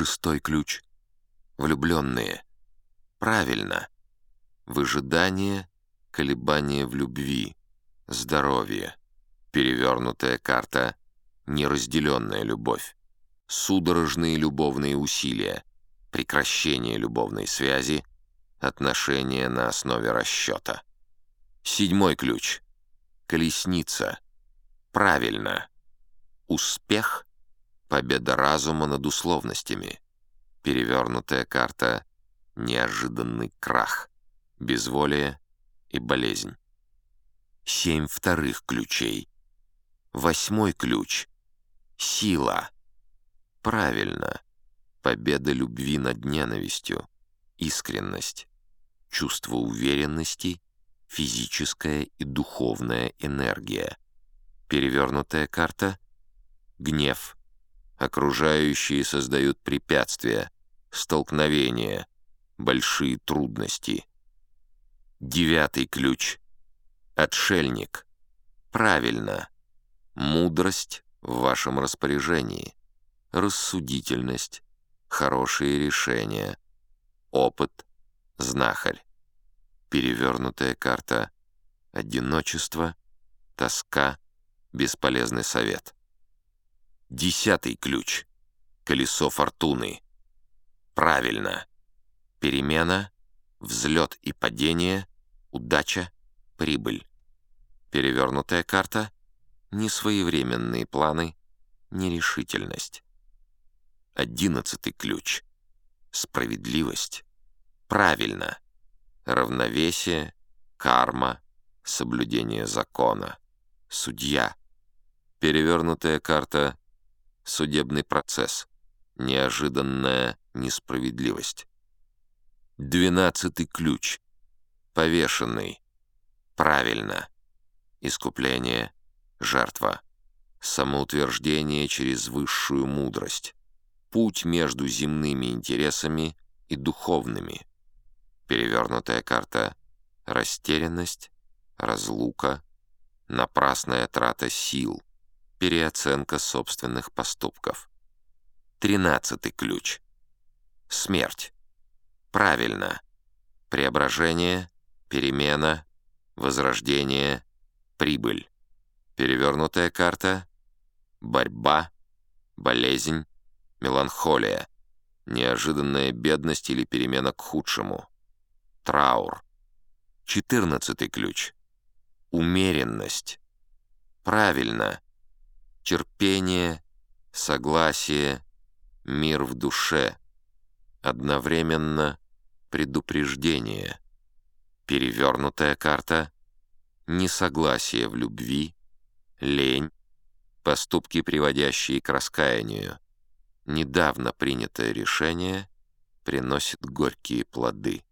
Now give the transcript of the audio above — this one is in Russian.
Шестой ключ. Влюбленные. Правильно. Выжидание, колебание в любви, здоровье. Перевернутая карта «Неразделенная любовь». Судорожные любовные усилия, прекращение любовной связи, отношения на основе расчета. Седьмой ключ. Колесница. Правильно. Успех — победа разума над условностями. Перевернутая карта — неожиданный крах, безволие и болезнь. Семь вторых ключей. Восьмой ключ — сила. Правильно. Победа любви над ненавистью, искренность, чувство уверенности, физическая и духовная энергия. Перевернутая карта — гнев. Окружающие создают препятствия, столкновения, большие трудности. Девятый ключ. Отшельник. Правильно. Мудрость в вашем распоряжении. Рассудительность. Хорошие решения. Опыт. Знахарь. Перевернутая карта. Одиночество. Тоска. Бесполезный совет. Десятый ключ. Колесо фортуны. Правильно. Перемена, взлет и падение, удача, прибыль. Перевернутая карта. Несвоевременные планы, нерешительность. Одиннадцатый ключ. Справедливость. Правильно. Равновесие, карма, соблюдение закона. Судья. Перевернутая карта судебный процесс, неожиданная несправедливость. Двенадцатый ключ. Повешенный. Правильно. Искупление, жертва. Самоутверждение через высшую мудрость. Путь между земными интересами и духовными. Перевернутая карта. Растерянность, разлука, напрасная трата сил — Переоценка собственных поступков. Тринадцатый ключ. Смерть. Правильно. Преображение, перемена, возрождение, прибыль. Перевернутая карта. Борьба, болезнь, меланхолия, неожиданная бедность или перемена к худшему. Траур. Четырнадцатый ключ. Умеренность. Правильно терпение, согласие, мир в душе, одновременно предупреждение, перевернутая карта, несогласие в любви, лень, поступки, приводящие к раскаянию. Недавно принятое решение приносит горькие плоды.